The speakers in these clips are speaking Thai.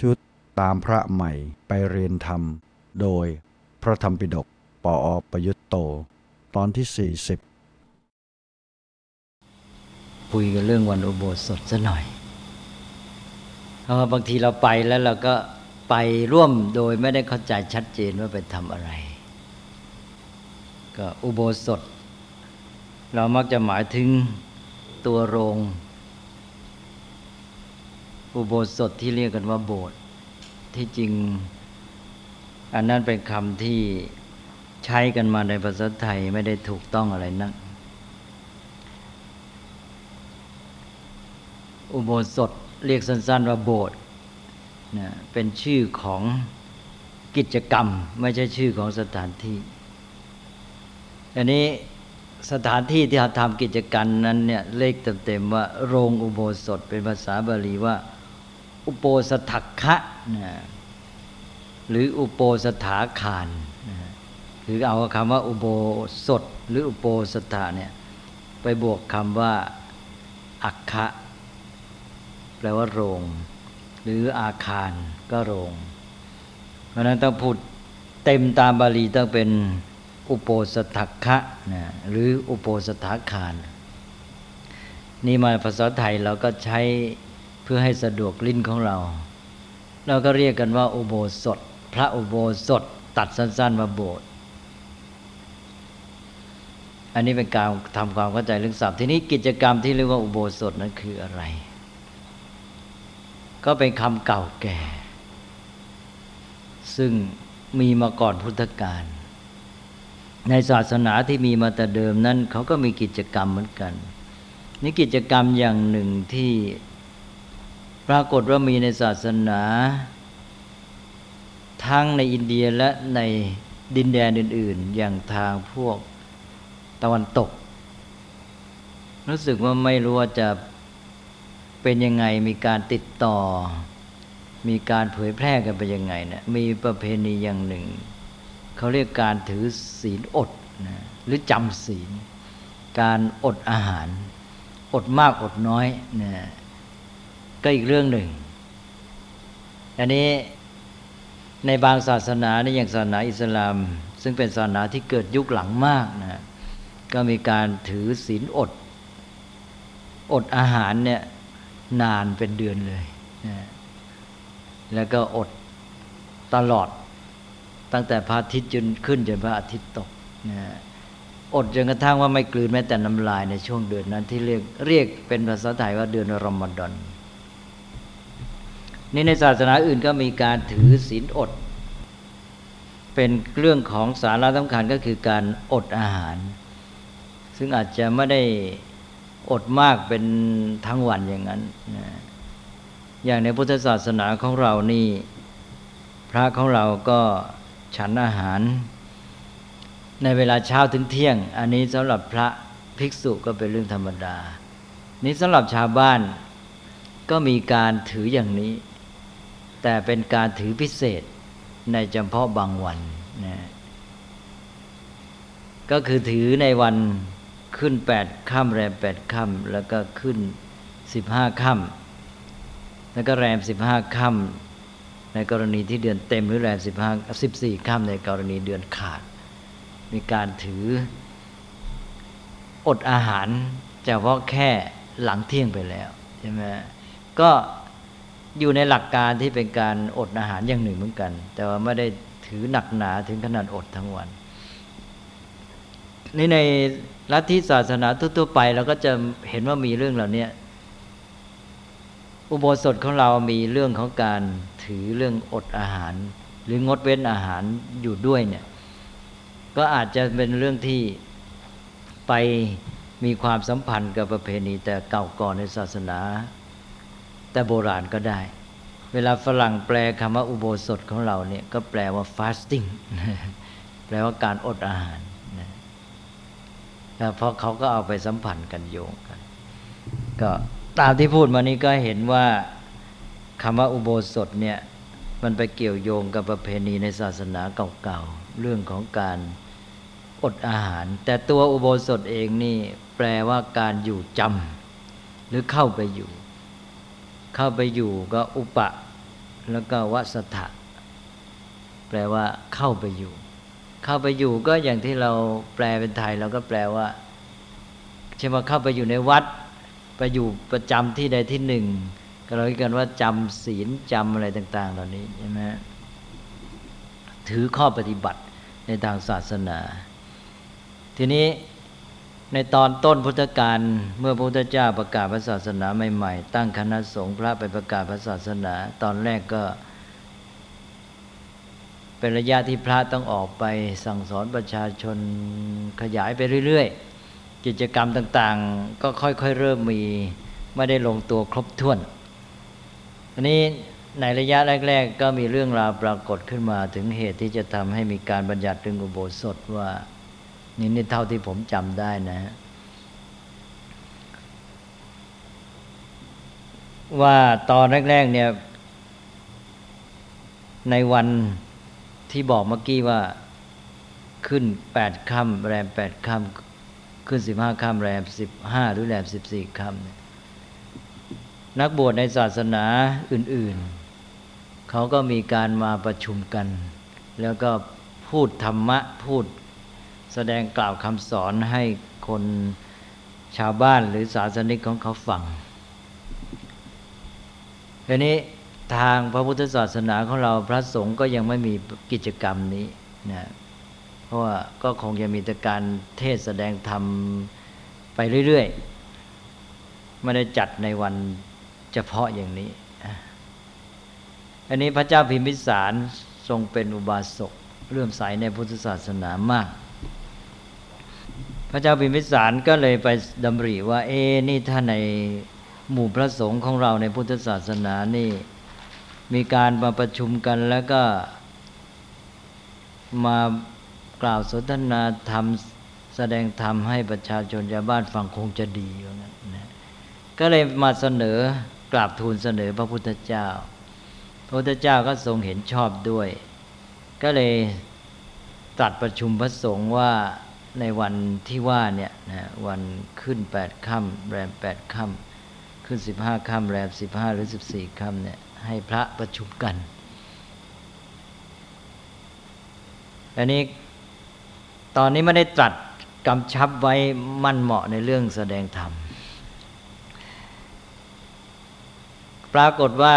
ชุดตามพระใหม่ไปเรียนธรรม โดยพระธรรมปิฎกปออประยุตโต ตอนที่ 40 คุยกันเรื่องวันอุโบสถซะหน่อย เพราะว่าบางทีเราไปแล้วเราก็ไปร่วมโดยไม่ได้เข้าใจชัดเจนว่าไปทำอะไร ก็อุโบสถ เรามักจะหมายถึงตัวโรง อุโบสถที่เรียกกันว่าโบสถ์ที่จริง อันนั้นเป็นคำที่ใช้กันมาในภาษาไทยไม่ได้ถูกต้องอะไรนักอุโบสถเรียกสั้น ๆ ว่าโบสถ์นะเป็นชื่อของกิจกรรม ไม่ใช่ชื่อของสถานที่ อันนี้สถานที่ที่เราทำกิจกรรมนั้นเนี่ยเลขเต็มๆว่าโรงอุโบสถเป็นภาษาบาลีว่า อุโปสถักคะนะหรืออุโปสถาคารนะคือเอาคำว่า อุโบสถ หรืออุโปสถาเนี่ยไปบวกคำว่าอักคะแปลว่าโรง หรืออาคารก็โรง เพราะนั้นต้องพูดเต็มตามบาลีต้องเป็นอุโปสถักคะนะหรืออุโปสถาคาร นี่มาภาษาไทยเราก็ใช้ เพื่อให้สะดวกลิ้นของเรา เราก็เรียกกันว่าอุโบสถ พระอุโบสถตัดสั้นๆมาโบสถ์อันนี้เป็นการทำความเข้าใจเรื่องศัพท์ทีนี้กิจกรรมที่เรียกว่าอุโบสถนั้นคืออะไร ก็เป็นคำเก่าแก่ ซึ่งมีมาก่อนพุทธกาลในศาสนาที่มีมาแต่เดิมนั้นเขาก็มีกิจกรรมเหมือนกัน นี่กิจกรรมอย่างหนึ่งที่ ปรากฏว่ามีในศาสนา ทั้งในอินเดียและในดินแดนอื่น ๆ อย่างทางพวกตะวันตก รู้สึกว่าไม่รู้ว่าจะเป็นยังไงมีการติดต่อ มีการเผยแพร่กันไปยังไงเนะี่ยมีประเพณีอย่างหนึ่ง เขาเรียกการถือศีลอดนะหรือจำศีล การอดอาหาร อดมากอดน้อยนะ ก็อีกเรื่องหนึ่ง อันนี้ในบางศาสนาในอย่างศาสนาอิสลาม ซึ่งเป็นศาสนาที่เกิดยุคหลังมากนะก็มีการถือศีลอด อดอาหารเนี่ยนานเป็นเดือนเลยนะแล้วก็อดตลอด ตั้งแต่พระอาทิตย์จนขึ้นจนพระอาทิตย์ตกนะอดจนกระทั่งว่าไม่กลืนแม้แต่น้ำลายในช่วงเดือนนั้นที่เรียกเรียกเป็นภาษาไทยว่าเดือนรอมฎอน นี่ในศาสนาอื่นก็มีการถือศีลอด เป็นเรื่องของสาระสำคัญก็คือการอดอาหาร ซึ่งอาจจะไม่ได้อดมากเป็นทั้งวันอย่างนั้น อย่างในพุทธศาสนาของเรานี่ พระของเราก็ฉันอาหาร ในเวลาเช้าถึงเที่ยง อันนี้สำหรับพระภิกษุก็เป็นเรื่องธรรมดา นี้สำหรับชาวบ้านก็มีการถืออย่างนี้ แต่เป็นการถือพิเศษในเฉพาะบางวันนะก็คือถือในวันขึ้นแปดค่ำแรมแปดค่ำแล้วก็ขึ้นสิบห้าค่ำแล้วก็แรมสิบห้าค่ำในกรณีที่เดือนเต็มหรือแรมสิบห้าสิบสี่ค่ำในกรณีเดือนขาด มีการถืออดอาหารเฉพาะแค่หลังเที่ยงไปแล้วใช่ไหมก็ อยู่ในหลักการที่เป็นการอดอาหารอย่างหนึ่งเหมือนกัน แต่ว่าไม่ได้ถือหนักหนาถึงขนาดอดทั้งวันนี่ในลัทธิศาสนาทั่วๆไปเราก็จะเห็นว่ามีเรื่องเหล่านี้อุโบสถของเรามีเรื่องของการถือเรื่องอดอาหาร หรืองดเว้นอาหารอยู่ด้วยเนี่ยก็อาจจะเป็นเรื่องที่ไปมีความสัมพันธ์กับประเพณีแต่เก่าก่อนในศาสนา แต่โบราณก็ได้ เวลาฝรั่งแปลคำว่าอุโบสถของเราเนี่ยก็แปลว่า fasting แปลว่าการอดอาหารเพราะเขาก็เอาไปสัมพันธ์กันโยงกัน ก็ตามที่พูดมานี้ก็เห็นว่าคำว่าอุโบสถเนี่ยมันไปเกี่ยวโยงกับประเพณีในศาสนาเก่าๆ เรื่องของการอดอาหาร แต่ตัวอุโบสถเองนี่แปลว่าการอยู่จำหรือเข้าไปอยู่ เข้าไปอยู่ก็อุปะ แล้วก็วัสถะแปลว่าเข้าไปอยู่ เข้าไปอยู่ก็อย่างที่เราแปลเป็นไทยเราก็แปลว่าเช่นว่าเข้าไปอยู่ในวัด ไปอยู่ประจำที่ใดที่หนึ่ง ก็เราเรียกกันว่าจำศีลจำอะไรต่าง ๆ เหล่านี้ใช่ไหมถือข้อปฏิบัติในทางศาสนา ทีนี้ ในตอนต้นพุทธกาลเมื่อพระพุทธเจ้าประกาศพระศาสนาใหม่ๆ ตั้งคณะสงฆ์พระไปประกาศพระศาสนา ตอนแรกก็ เป็นระยะที่พระต้องออกไปสั่งสอนประชาชนขยายไปเรื่อยๆ กิจกรรมต่างๆ ก็ค่อยๆเริ่มมีไม่ได้ลงตัวครบถ้วนอันนี้ในระยะแรก ๆ ก็มีเรื่องราวปรากฏขึ้นมาถึงเหตุที่จะทำให้มีการบัญญัติเรื่องอุโบสถว่า นี่นี่เท่าที่ผมจำได้นะฮะว่าตอนแรก ๆ เนี่ย ในวันที่บอกเมื่อกี้ว่าขึ้นแปดค่ำแรมแปดค่ำขึ้นสิบห้าค่ำแรมสิบห้าหรือแรมสิบสี่ค่ำนักบวชในศาสนาอื่น ๆ เขาก็มีการมาประชุมกัน แล้วก็พูดธรรมะพูด แสดงกล่าวคำสอนให้คนชาวบ้านหรือศาสนิกของเขาฟังทีนี้ทางพระพุทธศาสนาของเราพระสงฆ์ก็ยังไม่มีกิจกรรมนี้นะเพราะว่าก็คงจะมีแต่การเทศแสดงธรรมไปเรื่อยๆไม่ได้จัดในวันเฉพาะอย่างนี้ อันนี้พระเจ้าพิมพิสารทรงเป็นอุบาสกเรื่อมใสในพุทธศาสนามาก ระเจ้าพิมพิสารก็เลยไปดำริว่า เอ๊นี่ถ้าในหมู่พระสงฆ์ของเราในพุทธศาสนานี่ มีการมาประชุมกันแล้วก็มากล่าวสนทนาธรรมแสดงธรรมให้ประชาชนชาวบ้านฟังคงจะดีอย่างนั้นนะก็เลยมาเสนอกราบทูลเสนอพระพุทธเจ้า พระพุทธเจ้าก็ทรงเห็นชอบด้วย ก็เลยตัดประชุมพระสงฆ์ว่า ในวันที่ว่าเนี่ยนะวันขึ้นแปดค่ำแรมแปดค่ำขึ้นสิบห้าค่ำแรมสิบห้าหรือสิบสี่ค่ำเนี่ยให้พระประชุมกันอันนี้ตอนนี้ไม่ได้ตรัสกำชับไว้มั่นเหมาะในเรื่องแสดงธรรม ปรากฏว่า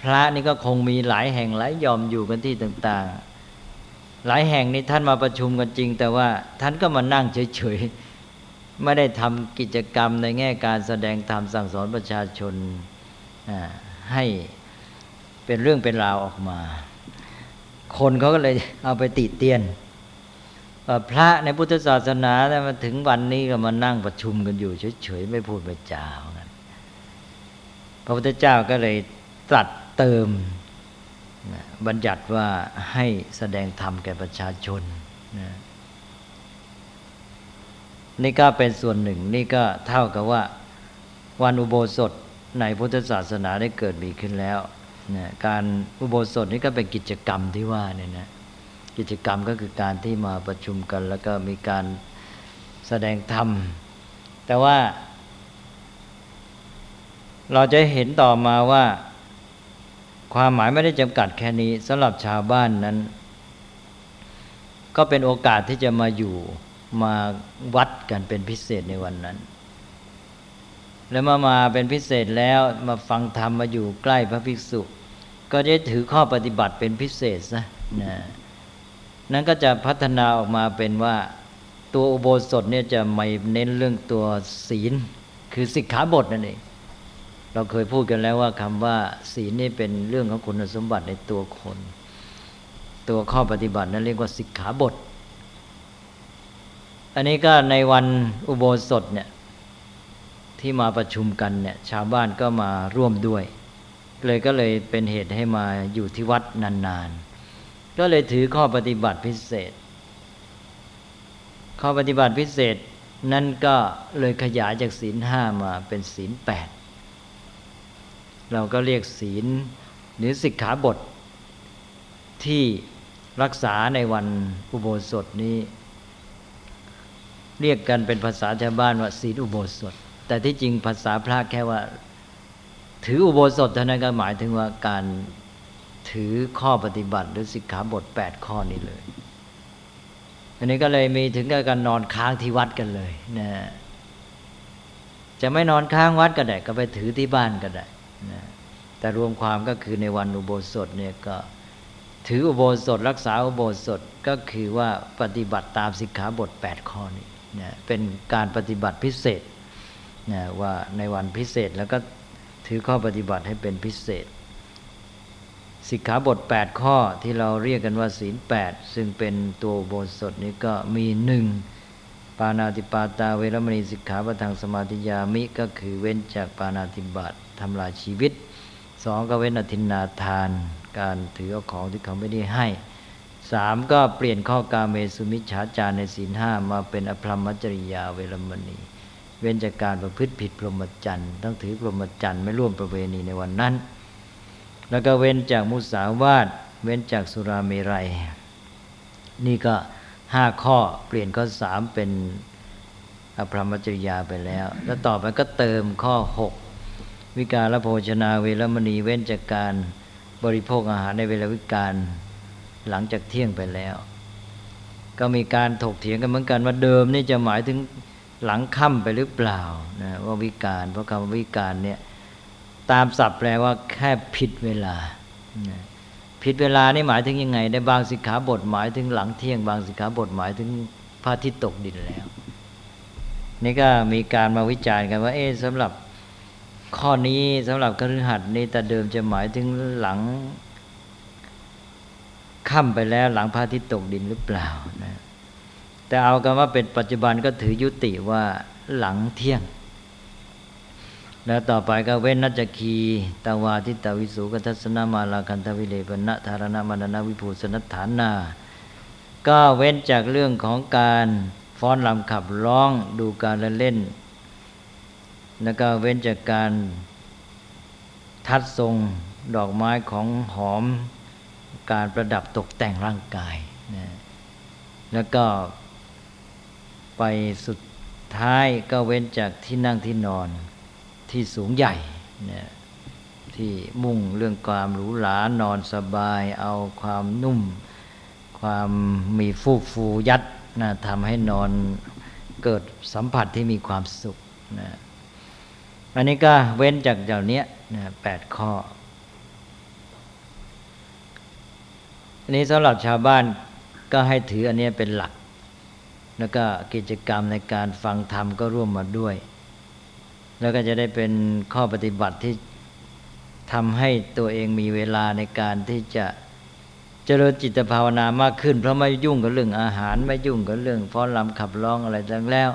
พระนี่ก็คงมีหลายแห่งหลายยอมอยู่กันที่ต่าง ๆ หลายแห่งนี้ท่านมาประชุมกันจริง แต่ว่าท่านก็มานั่งเฉยๆ ไม่ได้ทำกิจกรรมในแง่การแสดงธรรมสั่งสอนประชาชนให้เป็นเรื่องเป็นราวออกมา คนเขาก็เลยเอาไปติเตียนพระในพุทธศาสนาแต่มาถึงวันนี้ก็มานั่งประชุมกันอยู่เฉยๆ ไม่พูดไม่จาพระพุทธเจ้าก็เลยตรัสเติม บัญญัติว่าให้แสดงธรรมแก่ประชาชนนะนี่ก็เป็นส่วนหนึ่ง นี่ก็เท่ากับว่าวันอุโบสถในพุทธศาสนาได้เกิดมีขึ้นแล้วนะการอุโบสถนี่ก็เป็นกิจกรรมที่ว่าเนี่ยนะกิจกรรมก็คือการที่มาประชุมกัน แล้วก็มีการแสดงธรรม แต่ว่า เราจะเห็นต่อมาว่า ความหมายไม่ได้จำกัดแค่นี้สำหรับชาวบ้านนั้น ก็เป็นโอกาสที่จะมาอยู่มาวัดกันเป็นพิเศษในวันนั้น แล้วมามาเป็นพิเศษแล้วมาฟังธรรมมาอยู่ใกล้พระภิกษุ ก็จะถือข้อปฏิบัติเป็นพิเศษนะนะนั้นก็จะพัฒนาออกมาเป็นว่าตัวอุโบสถเนี่ยจะไม่เน้นเรื่องตัวศีล คือสิกขาบทนั่นเอง เราเคยพูดกันแล้วว่าคำว่า ศีลนี่เป็นเรื่องของคุณสมบัติในตัวคน ตัวข้อปฏิบัตินั้นเรียกว่าสิกขาบท อันนี้ก็ในวันอุโบสถเนี่ยที่มาประชุมกันเนี่ยชาวบ้านก็มาร่วมด้วย เลยก็เลยเป็นเหตุให้มาอยู่ที่วัดนานๆ ก็เลยถือข้อปฏิบัติพิเศษ ข้อปฏิบัติพิเศษนั่นก็เลยขยายจากศีลห้ามาเป็นศีลแปด เราก็เรียกศีลหรือสิกขาบท ที่รักษาในวันอุโบสถนี้ เรียกกันเป็นภาษาชาวบ้านว่าศีลอุโบสถ แต่ที่จริงภาษาพระแค่ว่า ถืออุโบสถเท่านั้นก็หมายถึงว่าการถือข้อปฏิบัติ หรือสิกขาบทแปดข้อนี้เลย อันนี้ก็เลยมีถึงกับการนอนค้างที่วัดกันเลยนะจะไม่นอนค้างวัดก็ได้ก็ไปถือที่บ้านก็ได้ นะแต่รวมความก็คือในวันอุโบสถเนี่ยก็ถืออุโบสถรักษาอุโบสถก็คือว่าปฏิบัติตามสิกขาบท 8 ข้อนี้นะเป็นการปฏิบัติพิเศษนะว่าในวันพิเศษแล้วก็ถือข้อปฏิบัติให้เป็นพิเศษ สิกขาบท 8 ข้อที่เราเรียกกันว่าศีล 8 ซึ่งเป็นตัวอุโบสถนี้ก็มีหนึ่ง ปานาติปาตาเวรมณีสิกขาปทางสมาธิยามิก็คือเว้นจากปานาติบาตทำลายชีวิตสองก็เว้นอธินาทาน การถือเอาของที่เขาไม่ได้ให้สามก็เปลี่ยนข้อกาเมสุมิชฌาจารในศีลห้ามาเป็นอภรรมจริยาเวรมณีเว้นจากการประพฤติผิดพรหมจรรย์ต้องถือพรหมจรรย์ไม่ร่วมประเวณีในวันนั้น แล้วก็เว้นจากมุสาวาทเว้นจากสุราเมรัยนี่ก็ ห้าข้อเปลี่ยนข้อสามเป็นอภรรมจริยาไปแล้ว แล้วต่อไปก็เติมข้อหกวิการละโภชนาเวรมณีเว้นจากการบริโภคอาหารในเวลาวิการหลังจากเที่ยงไปแล้ว ก็มีการถกเถียงกันเหมือนกันว่าเดิมนี่จะหมายถึงหลังค่ำไปหรือเปล่านะว่าวิการเพราะคำว่าวิการเนี่ยตามศัพท์แปลว่าแค่ผิดเวลานะ ผิดเวลานี่หมายถึงยังไง ในบางสิกขาบทหมายถึงหลังเที่ยง บางสิกขาบทหมายถึงพระอาทิตย์ตกดินแล้ว นี่ก็มีการมาวิจารณ์กันว่า เอ๊ะสำหรับข้อนี้สำหรับกฤหัสนี้แต่เดิมจะหมายถึงหลังค่ำไปแล้วหลังพระอาทิตย์ตกดินหรือเปล่านะแต่เอากันว่าเป็นปัจจุบันก็ถือยุติว่าหลังเที่ยง แล้วต่อไปก็เว้นนัจคีตาวาทิตาวิสุกัทัศนามาลาคันทวิเลปณะธารณมานนาวิภูสนัฐานา ก็เว้นจากเรื่องของการฟ้อนลำขับร้องดูการละเล่น แล้วก็เว้นจากการทัดทรงดอกไม้ของหอม การประดับตกแต่งร่างกายนะแล้วก็ไปสุดท้ายก็เว้นจากที่นั่งที่นอน ที่สูงใหญ่นะที่มุ่งเรื่องความหรูหรานอนสบาย เอาความนุ่ม ความมีฟูฟูยัดนะทำให้นอนเกิดสัมผัสที่มีความสุขนะอันนี้ก็เว้นจากเหล่านี้นะแปดข้ออันนี้สำหรับชาวบ้านก็ให้ถืออันนี้เป็นหลัก แล้วก็กิจกรรมในการฟังธรรมก็ร่วมมาด้วย แล้วก็จะได้เป็นข้อปฏิบัติที่ทำให้ตัวเองมีเวลาในการที่จะเจริญจิตภาวนามากขึ้น เพราะไม่ยุ่งกับเรื่องอาหาร ไม่ยุ่งกับเรื่องฟ้อนรำขับร้องอะไรต่างแล้ว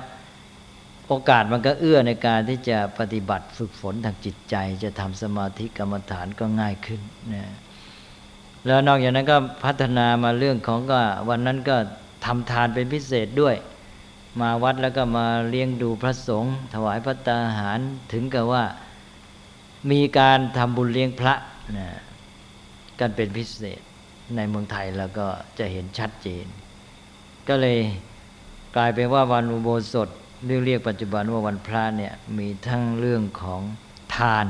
โอกาสมันก็เอื้อในการที่จะปฏิบัติฝึกฝนทางจิตใจ จะทำสมาธิกรรมฐานก็ง่ายขึ้นนะแล้วนอกจากนั้นก็พัฒนามาเรื่องของก็วันนั้นก็ทำทานเป็นพิเศษด้วย มาวัดแล้วก็มาเลี้ยงดูพระสงฆ์ถวายพระตาหารถึงกับว่ามีการทำบุญเลี้ยงพระนะกันเป็นพิเศษในเมืองไทยแล้วก็จะเห็นชัดเจน ก็เลยกลายเป็นว่าวันอุโบสถเรียกเรียกปัจจุบันว่าวันพระเนี่ยมีทั้งเรื่องของทาน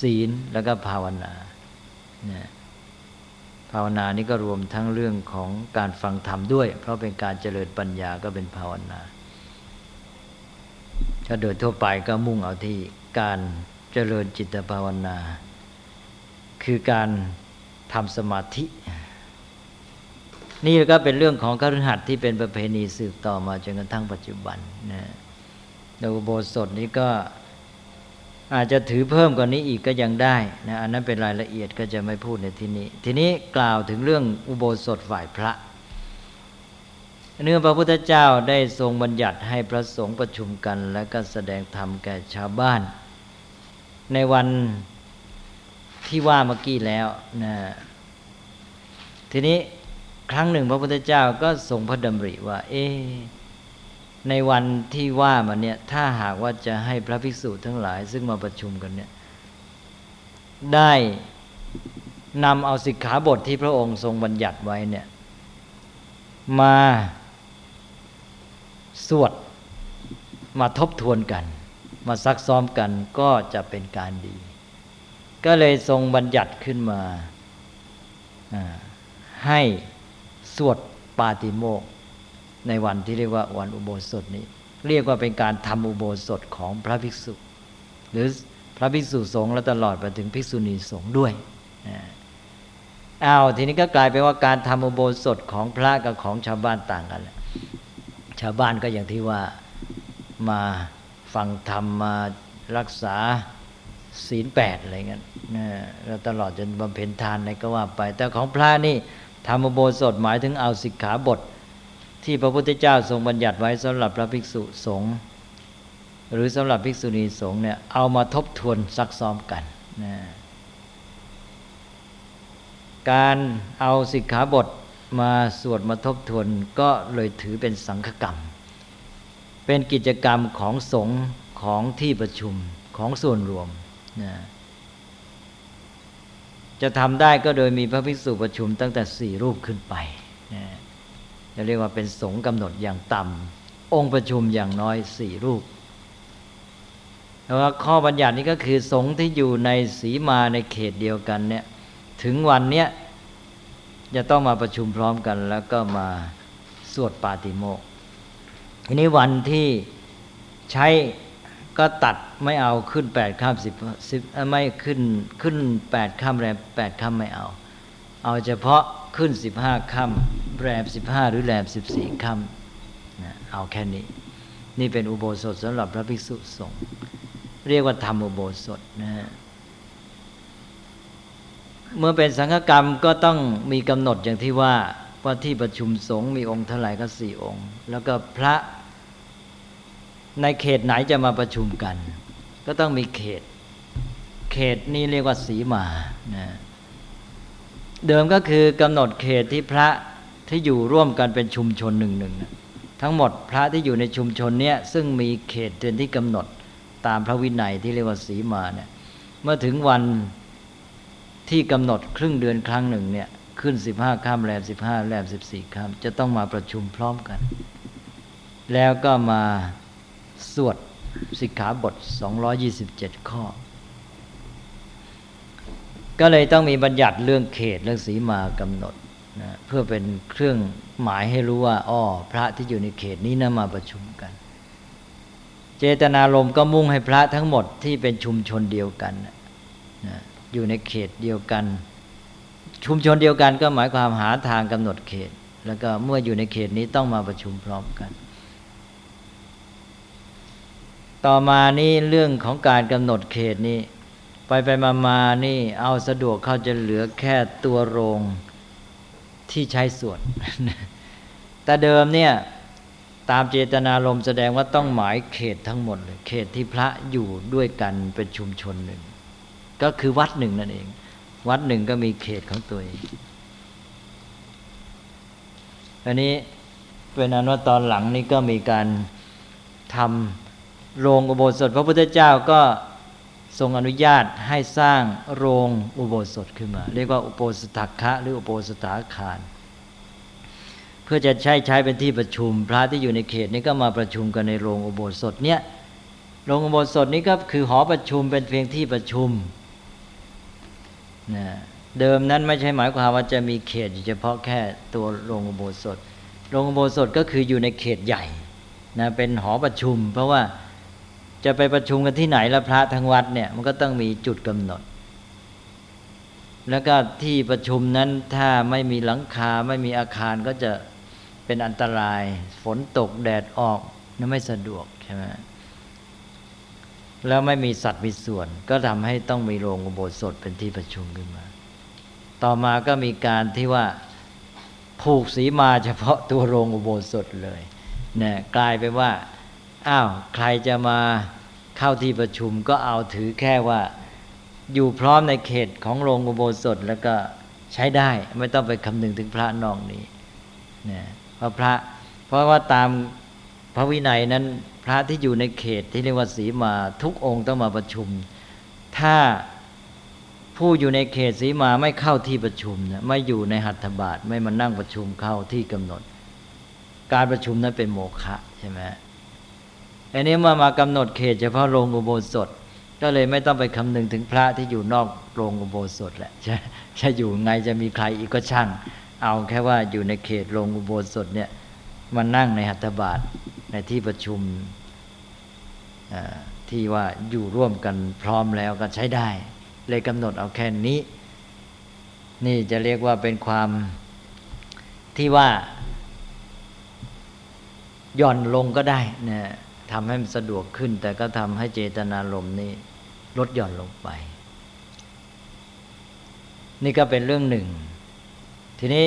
ศีลแล้วก็ภาวนานะาวนานี้ก็รวมทั้งเรื่องของการฟังธรรมด้วย เพราะเป็นการเจริญปัญญาก็เป็นภาวนาถ้าโดยทั่วไปก็มุ่งเอาที่การเจริญจิตภาวนา คือการทำสมาธิ นี่ก็เป็นเรื่องของกฤหัสที่เป็นประเพณีสืบต่อมาจนกระทั่งปัจจุบันนะโดยโบสถนี้ก็ อาจจะถือเพิ่มกว่านี้อีกก็ยังได้นะอันนั้นเป็นรายละเอียดก็จะไม่พูดในที่นี้ ทีนี้กล่าวถึงเรื่องอุโบสถฝ่ายพระ เนื่องพระพุทธเจ้าได้ทรงบัญญัติให้พระสงฆ์ประชุมกัน และก็แสดงธรรมแก่ชาวบ้าน ในวันที่ว่าเมื่อกี้แล้วนะทีนี้ครั้งหนึ่งพระพุทธเจ้าก็ทรงพระดำริว่า เอ๊ ในวันที่ว่ามันเนี่ยถ้าหากว่าจะให้พระภิกษุทั้งหลาย ซึ่งมาประชุมกันเนี่ยได้นำเอาสิกขาบทที่พระองค์ทรงบัญญัติไว้เนี่ยมาสวดมาทบทวนกัน มาซักซ้อมกันก็จะเป็นการดี ก็เลยทรงบัญญัติขึ้นมาให้สวดปาติโมก ในวันที่เรียกว่าวันอุโบสถนี้ เรียกว่าเป็นการทำอุโบสถของพระภิกษุ หรือพระภิกษุสงฆ์และตลอดไปถึงภิกษุณีสงฆ์ด้วยอ้าวทีนี้ก็กลายเป็นว่าการทำอุโบสถของพระกับของชาวบ้านต่างกันแหละชาวบ้านก็อย่างที่ว่ามาฟังธรรมมารักษาศีลแปดอะไรเงี้ยแล้วตลอดจนบำเพ็ญทานอะไรก็ว่าไป แต่ของพระนี่ทำอุโบสถหมายถึงเอาสิกขาบท ที่พระพุทธเจ้าทรงบัญญัติไว้สำหรับพระภิกษุสงฆ์หรือสำหรับภิกษุณีสงฆ์เนี่ยเอามาทบทวนซักซ้อมกันนะการเอาสิกขาบทมาสวดมาทบทวนก็เลยถือเป็นสังฆกรรม เป็นกิจกรรมของสงฆ์ของที่ประชุมของส่วนรวมนะจะทำได้ก็โดยมีพระภิกษุประชุมตั้งแต่สี่รูปขึ้นไปนะ จะเรียกว่าเป็นสงฆ์กำหนดอย่างต่ำองค์ประชุมอย่างน้อยสี่รูปแต่ว่าข้อบัญญัตินี้ก็คือสงฆ์ที่อยู่ในสีมาในเขตเดียวกันเนี่ยถึงวันเนี้ยจะต้องมาประชุมพร้อมกัน แล้วก็มาสวดปาติโมกทีนี้วันที่ใช้ก็ตัดไม่เอาขึ้นแปดข้ามสิบสิบไม่ขึ้นขึ้นแปดข้ามแรมแปดข้ามไม่เอา เอาเฉพาะ ขึ้นสิบห้าข้ามแรมสิบห้าหรือแรมสิบสี่ข้ามนะเอาแค่นี้ นี่เป็นอุโบสถสำหรับพระภิกษุสงฆ์เรียกว่าทำอุโบสถนะฮะเมื่อเป็นสังฆกรรมก็ต้องมีกำหนดอย่างที่ว่าว่าที่ประชุมสงฆ์มีองค์เท่าไหร่ก็สี่องค์ แล้วก็พระในเขตไหนจะมาประชุมกัน ก็ต้องมีเขต เขตนี้เรียกว่าสีมานะ เดิมก็คือกำหนดเขตที่พระที่อยู่ร่วมกันเป็นชุมชนหนึ่งหนึ่งทั้งหมดพระที่อยู่ในชุมชนเนี้ยซึ่งมีเขตเดือนที่กำหนดตามพระวินัยที่เรียกว่าสีมาเนี่ยเมื่อถึงวันที่กำหนดครึ่งเดือนครั้งหนึ่งเนี่ยขึ้นสิบห้าข้ามแรมสิบห้าแรมสิบสี่ข้ามจะต้องมาประชุมพร้อมกัน แล้วก็มาสวดสิกขาบท 227 ข้อ ก็เลยต้องมีบัญญัติเรื่องเขตเรื่องสีมากำหนดนะเพื่อเป็นเครื่องหมายให้รู้ว่าอ้อพระที่อยู่ในเขตนี้นะมาประชุมกัน เจตนารมณ์ก็มุ่งให้พระทั้งหมดที่เป็นชุมชนเดียวกันนะอยู่ในเขตเดียวกัน ชุมชนเดียวกันก็หมายความหาทางกำหนดเขต แล้วก็เมื่ออยู่ในเขตนี้ต้องมาประชุมพร้อมกัน ต่อมานี่เรื่องของการกำหนดเขตนี้ ไปไปมามานี่เอาสะดวกเขาจะเหลือแค่ตัวโรงที่ใช้สวนแต่เดิมเนี่ยตามเจตนารมแสดงว่าต้องหมายเขตทั้งหมดเลยเขตที่พระอยู่ด้วยกันเป็นชุมชนหนึ่ง ก็คือวัดหนึ่งนั่นเอง วัดหนึ่งก็มีเขตของตัวเองอันนี้เป็นอันว่าตอนหลังนี้ก็มีการทำโรงอุโบสถ พระพุทธเจ้าก็ ทรงอนุญาตให้สร้างโรงอุโบสถขึ้นมา เรียกว่าอุโบสถคะหรืออุโบสถาคาร เพื่อจะใช้ใช้เป็นที่ประชุม พระที่อยู่ในเขตนี้ก็มาประชุมกันในโรงอุโบสถเนี้ยโรงอุโบสถนี้ก็คือหอประชุมเป็นเพียงที่ประชุมนะเดิมนั้นไม่ใช่หมายความว่าจะมีเขตเฉพาะแค่ตัวโรงอุโบสถ โรงอุโบสถก็คืออยู่ในเขตใหญ่นะเป็นหอประชุม เพราะว่า จะไปประชุมกันที่ไหนแล้วพระทั้งวัดเนี่ยมันก็ต้องมีจุดกำหนด แล้วก็ที่ประชุมนั้นถ้าไม่มีหลังคาไม่มีอาคารก็จะเป็นอันตราย ฝนตกแดดออกนั่นไม่สะดวกใช่ไหมแล้วไม่มีสัตว์มีส่วน ก็ทำให้ต้องมีโรงอุโบสถเป็นที่ประชุมขึ้นมา ต่อมาก็มีการที่ว่าผูกสีมาเฉพาะตัวโรงอุโบสถเลยเนี่ยกลายไปว่าอ้าวใครจะมา เข้าที่ประชุมก็เอาถือแค่ว่าอยู่พร้อมในเขตของโรงอุโบสถแล้วก็ใช้ได้ไม่ต้องไปคำนึงถึงพระนองนี้นี่ยเพราะพระ เพราะว่าตามพระวินัยนั้นพระที่อยู่ในเขตที่เรียกว่าสีมาทุกองค์ต้องมาประชุม ถ้าผู้อยู่ในเขตสีมาไม่เข้าที่ประชุมเนี่ยไม่อยู่ในหัตถบาทไม่มานั่งประชุมเข้าที่กำหนด การประชุมนั้นเป็นโมฆะใช่ไหม อันนี้มามากำหนดเขตเฉพาะโรงอุโบสถ ก็เลยไม่ต้องไปคำนึงถึงพระที่อยู่นอกโรงอุโบสถแหละจะจะอยู่ไงจะมีใครอีกก็ช่าง เอาแค่ว่าอยู่ในเขตโรงอุโบสถเนี่ยมานั่งในหัตถบาทในที่ประชุมที่ว่าอยู่ร่วมกันพร้อมแล้วก็ใช้ได้ เลยกำหนดเอาแค่นี้ นี่จะเรียกว่าเป็นความที่ว่าย่อนลงก็ได้นะ ทำให้มันสะดวกขึ้น แต่ก็ทำให้เจตนารมณ์นี้ลดหย่อนลงไป นี่ก็เป็นเรื่องหนึ่ง ทีนี้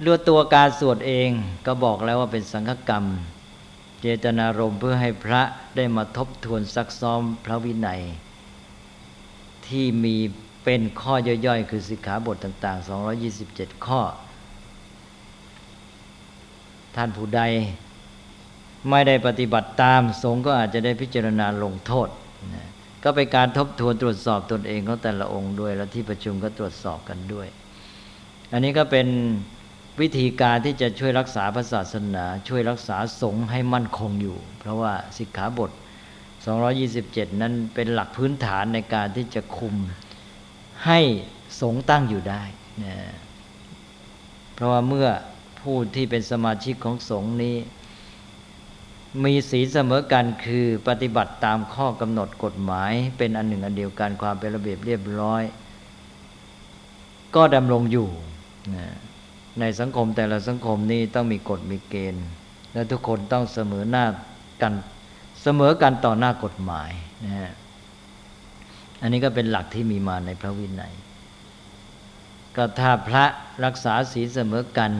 เลือตัวการสวดเองก็บอกแล้วว่าเป็นสังฆกรรม เจตนารมณ์เพื่อให้พระได้มาทบทวนซักซ้อมพระวินัย ที่มีเป็นข้อย่อยๆ คือสิกขาบทต่าง ๆ 227 ข้อ ท่านผู้ใด ไม่ได้ปฏิบัติตาม สงฆ์ก็อาจจะได้พิจารณาลงโทษนะก็เป็นการทบทวนตรวจสอบตนเองของแต่ละองค์ด้วย แล้วที่ประชุมก็ตรวจสอบกันด้วย อันนี้ก็เป็นวิธีการที่จะช่วยรักษาพระศาสนา ช่วยรักษาสงฆ์ให้มั่นคงอยู่ เพราะว่าสิกขาบท 227 นั้นเป็นหลักพื้นฐานในการที่จะคุมให้สงฆ์ตั้งอยู่ได้นะเพราะว่าเมื่อผู้ที่เป็นสมาชิกของสงฆ์นี้ มีศีลเสมอกันคือปฏิบัติตามข้อกำหนดกฎหมาย เป็นอันหนึ่งอันเดียวกันความเป็นระเบียบเรียบร้อย ก็ดำรงอยู่ในสังคมแต่ละสังคมนี้ต้องมีกฎมีเกณฑ์ และทุกคนต้องเสมอหน้ากันเสมอกันต่อหน้ากฎหมายนะฮะอันนี้ก็เป็นหลักที่มีมาในพระวินัยก็ถ้าพระรักษาศีลเสมอกัน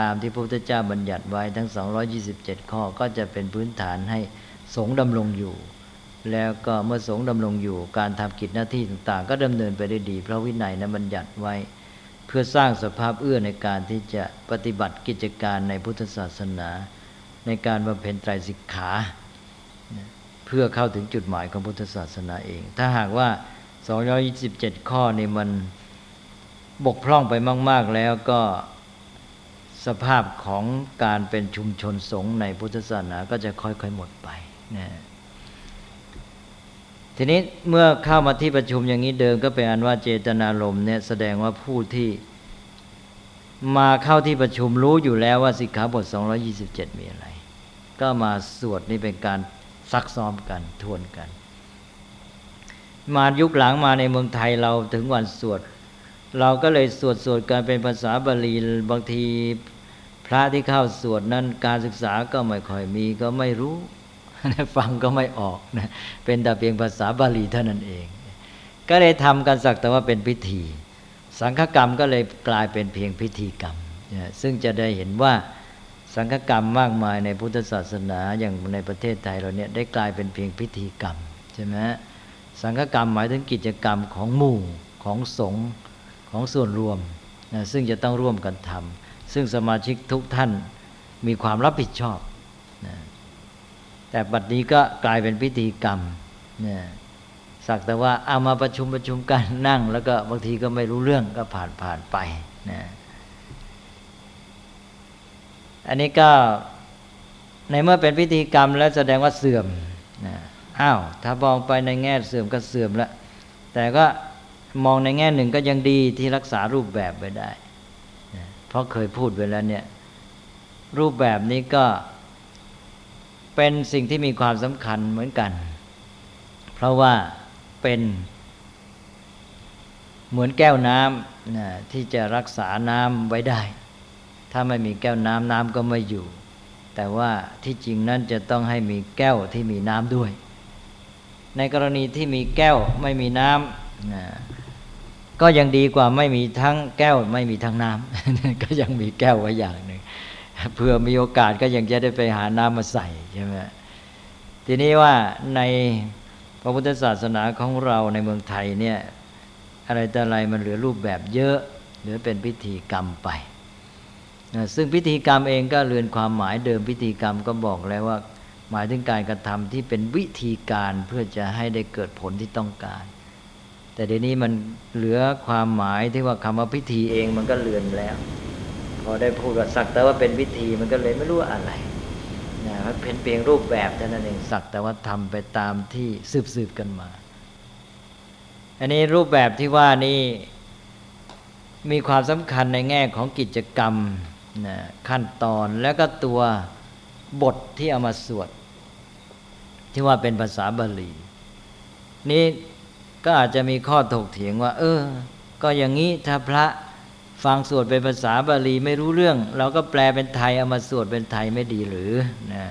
ตามที่พระพุทธเจ้าบัญญัติไว้ทั้ง 227 ข้อก็จะเป็นพื้นฐานให้สงดำรงอยู่ แล้วก็เมื่อสงดำรงอยู่การทำกิจหน้าที่ต่างๆ ก็ดำเนินไปได้ดี เพราะวินัยนั้นบัญญัติไว้ เพื่อสร้างสภาพเอื้อในการที่จะปฏิบัติกิจการในพุทธศาสนา ในการบำเพ็ญไตรสิกขาเพื่อเข้าถึงจุดหมายของพุทธศาสนาเอง ถ้าหากว่า 227 ข้อนี่มันบกพร่องไปมาก ๆ แล้วก็ สภาพของการเป็นชุมชนสงฆ์ในพุทธศาสนาก็จะค่อยๆหมดไปนะทีนี้เมื่อเข้ามาที่ประชุมอย่างนี้เดิมก็เป็นอันว่าเจตนารมณ์เนี่ยแสดงว่าผู้ที่มาเข้าที่ประชุมรู้อยู่แล้วว่าสิกขาบท 227 มีอะไร ก็มาสวดนี่เป็นการซักซ้อมกันทวนกัน มายุคหลังมาในเมืองไทยเราถึงวันสวด เราก็เลยสวดสวดกันเป็นภาษาบาลีบางทีพระที่เข้าสวดนั้นการศึกษาก็ไม่ค่อยมีก็ไม่รู้ ฟังก็ไม่ออกนะเป็นแต่เพียงภาษาบาลีเท่านั้นเอง ก็เลยทำกันสักแต่ว่าเป็นพิธี สังฆกรรมก็เลยกลายเป็นเพียงพิธีกรรม ซึ่งจะได้เห็นว่าสังฆกรรมมากมายในพุทธศาสนาอย่างในประเทศไทยเราเนี่ยได้กลายเป็นเพียงพิธีกรรมใช่ไหมสังฆกรรมหมายถึงกิจกรรมของหมู่ของสงฆ์ ของส่วนรวมนะซึ่งจะต้องร่วมกันทำซึ่งสมาชิกทุกท่านมีความรับผิดชอบนะแต่บัดนี้ก็กลายเป็นพิธีกรรมนะสักแต่ว่าเอามาประชุมประชุมกันนั่ง แล้วก็บางทีก็ไม่รู้เรื่องก็ผ่านผ่านไปนะอันนี้ก็ในเมื่อเป็นพิธีกรรมแล้วแสดงว่าเสื่อมนะอ้าวถ้ามองไปในแง่เสื่อมก็เสื่อมแล้วแต่ก็ มองในแง่หนึ่งก็ยังดีที่รักษารูปแบบไว้ได้ เพราะเคยพูดไปแล้วเนี่ยรูปแบบนี้ก็เป็นสิ่งที่มีความสำคัญเหมือนกัน เพราะว่าเป็นเหมือนแก้วน้ำนะที่จะรักษาน้ำไว้ได้ ถ้าไม่มีแก้วน้ำน้ำก็ไม่อยู่ แต่ว่าที่จริงนั้นจะต้องให้มีแก้วที่มีน้ำด้วย ในกรณีที่มีแก้วไม่มีน้ำนะ ก็ยังดีกว่าไม่มีทั้งแก้วไม่มีทั้งน้ำก็ยังมีแก้วไว้อย่างหนึ่งเพื่อมีโอกาสก็ยังจะได้ไปหาน้ำมาใส่ใช่ไหมทีนี้ว่าในพระพุทธศาสนาของเราในเมืองไทยเนี่ยอะไรแต่อะไรมันเหลือรูปแบบเยอะเหลือเป็นพิธีกรรมไป ซึ่งพิธีกรรมเองก็เลือนความหมายเดิมพิธีกรรมก็บอกแล้วว่า หมายถึงการกระทำที่เป็นวิธีการเพื่อจะให้ได้เกิดผลที่ต้องการ แต่เดี๋ยวนี้มันเหลือความหมายที่ว่าคำว่าพิธีเองมันก็เลือนแล้ว พอได้พูดว่าสักแต่ว่าเป็นพิธีมันก็เลยไม่รู้อะไรนะมันเป็นเพียงรูปแบบเท่านั้นเองสักแต่ว่าทำไปตามที่สืบสืบกันมา อันนี้รูปแบบที่ว่านี้มีความสำคัญในแง่ของกิจกรรมนะขั้นตอนแล้วก็ตัวบทที่เอามาสวด ที่ว่าเป็นภาษาบาลี นี่ ก็อาจจะมีข้อถกเถียงว่า เออ ก็อย่างนี้ถ้าพระฟังสวดเป็นภาษาบาลีไม่รู้เรื่อง เราก็แปลเป็นไทยเอามาสวดเป็นไทยไม่ดีหรือนะ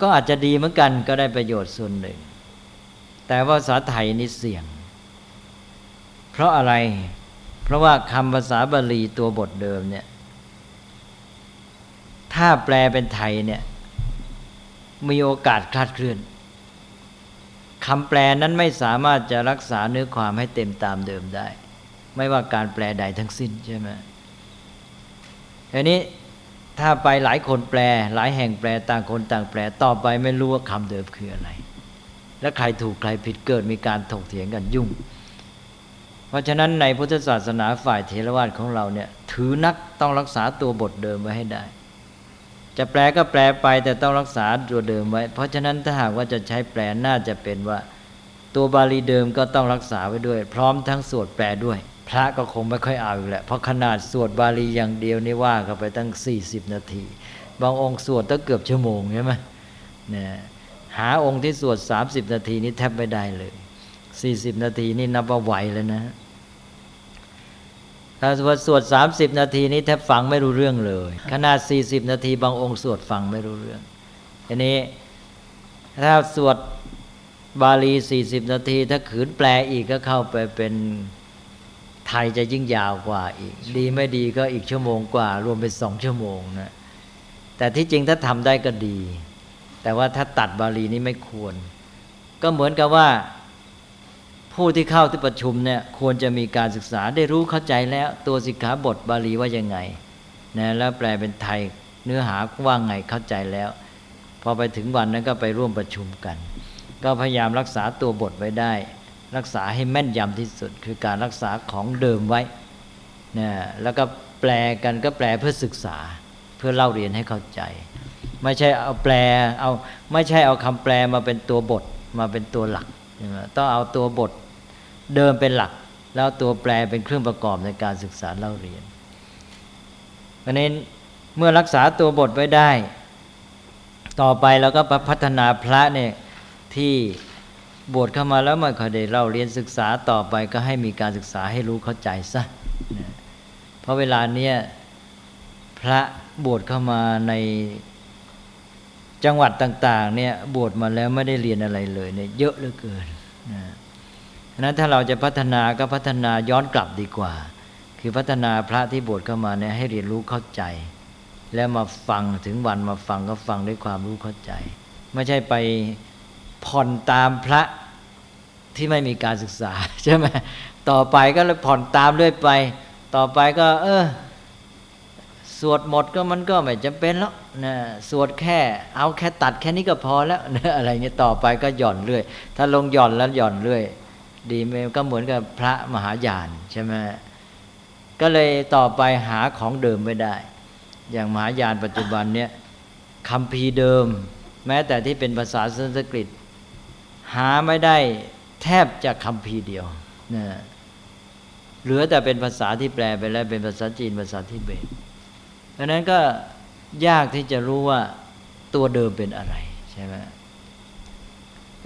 ก็อาจจะดีเหมือนกันก็ได้ประโยชน์ส่วนหนึ่ง แต่ว่าภาษาไทยนี่เสี่ยง เพราะอะไร เพราะว่าคำภาษาบาลีตัวบทเดิมเนี่ย ถ้าแปลเป็นไทยเนี่ย มีโอกาสคลาดเคลื่อน คำแปลนั้นไม่สามารถจะรักษาเนื้อความให้เต็มตามเดิมได้ ไม่ว่าการแปลใดทั้งสิ้นใช่ไหมทีนี้ถ้าไปหลายคนแปล หลายแห่งแปลต่างคนต่างแปลต่อไปไม่รู้ว่าคำเดิมคืออะไร และใครถูกใครผิดเกิดมีการถกเถียงกันยุ่ง เพราะฉะนั้นในพุทธศาสนาฝ่ายเทรวาสของเราเนี่ยถือนักต้องรักษาตัวบทเดิมไว้ให้ได้ จะแปลก็แปลไปแต่ต้องรักษาตัวเดิมไว้ เพราะฉะนั้นถ้าหากว่าจะใช้แปลน่าจะเป็นว่า ตัวบาลีเดิมก็ต้องรักษาไว้ด้วย พร้อมทั้งสวดแปลด้วย พระก็คงไม่ค่อยเอาอยู่แหละเพราะขนาดสวดบาลีอย่างเดียวนี่ว่ากันไปตั้ง 40 นาที บางองค์สวดตั้งเกือบชั่วโมงใช่ไหมเนี่ยหาองค์ที่สวด 30 นาทีนี้แทบไม่ได้เลย 40 นาทีนี่นับว่าไหวแล้วนะ ถ้าสวดสวดสามสิบนาทีนี้แทบฟังไม่รู้เรื่องเลย ขนาดสี่สิบนาทีบางองค์สวดฟังไม่รู้เรื่องทีนี้ถ้าสวดบาลีสี่สิบนาที ถ้าขืนแปลอีกก็เข้าไปเป็นไทยจะยิ่งยาวกว่าอีก ดีไม่ดีก็อีกชั่วโมงกว่า รวมเป็นสองชั่วโมงนะแต่ที่จริงถ้าทำได้ก็ดี แต่ว่าถ้าตัดบาลีนี้ไม่ควร ก็เหมือนกับว่า ผู้ที่เข้าที่ประชุมเนี่ยควรจะมีการศึกษาได้รู้เข้าใจแล้วตัวสิกขาบทบาลีว่ายังไงนะแล้วแปลเป็นไทยเนื้อหาว่าไงเข้าใจแล้ว พอไปถึงวันนั้นก็ไปร่วมประชุมกัน ก็พยายามรักษาตัวบทไว้ได้ รักษาให้แม่นยำที่สุด คือการรักษาของเดิมไว้นะแล้วก็แปลกันก็แปลเพื่อศึกษาเพื่อเล่าเรียนให้เข้าใจ ไม่ใช่เอาแปลเอาไม่ใช่เอาคำแปลมาเป็นตัวบทมาเป็นตัวหลักต้องเอาตัวบท เดิมเป็นหลัก แล้วตัวแปรเป็นเครื่องประกอบในการศึกษาเล่าเรียนเพราะนั้นเมื่อรักษาตัวบทไว้ได้ ต่อไปเราก็พัฒนาพระเนี่ยที่บวชเข้ามาแล้วไม่ค่อยได้เล่าเรียนศึกษาต่อไปก็ให้มีการศึกษาให้รู้เข้าใจซะเพราะเวลาเนี้ยพระบวชเข้ามาในจังหวัดต่าง ๆ เนี่ยบวชมาแล้วไม่ได้เรียนอะไรเลยเนี่ยเยอะเหลือเกินนะ นั้นถ้าเราจะพัฒนาก็พัฒนาย้อนกลับดีกว่า คือพัฒนาพระที่บวชเข้ามาเนี่ยให้เรียนรู้เข้าใจ แล้วมาฟังถึงวันมาฟังก็ฟังด้วยความรู้เข้าใจ ไม่ใช่ไปผ่อนตามพระที่ไม่มีการศึกษาใช่ไหมต่อไปก็เลยผ่อนตามด้วยไป ต่อไปก็ เออสวดหมดก็มันก็ไม่จำเป็นแล้วนะสวดแค่เอาแค่ตัดแค่นี้ก็พอแล้วนะอะไรเงี้ยต่อไปก็หย่อนเรื่อย ถ้าลงหย่อนแล้วหย่อนเรื่อย ดีไหมก็เหมือนกับพระมหายานใช่ไหมก็เลยต่อไปหาของเดิมไม่ได้ อย่างมหายานปัจจุบันเนี่ยคำพีเดิม แม้แต่ที่เป็นภาษาสันสกฤต หาไม่ได้แทบจะคำพีเดียวนะเหลือแต่เป็นภาษาที่แปลไปแล้วเป็นภาษาจีนภาษาทิเบตดังนั้นก็ยากที่จะรู้ว่าตัวเดิมเป็นอะไรใช่ไหม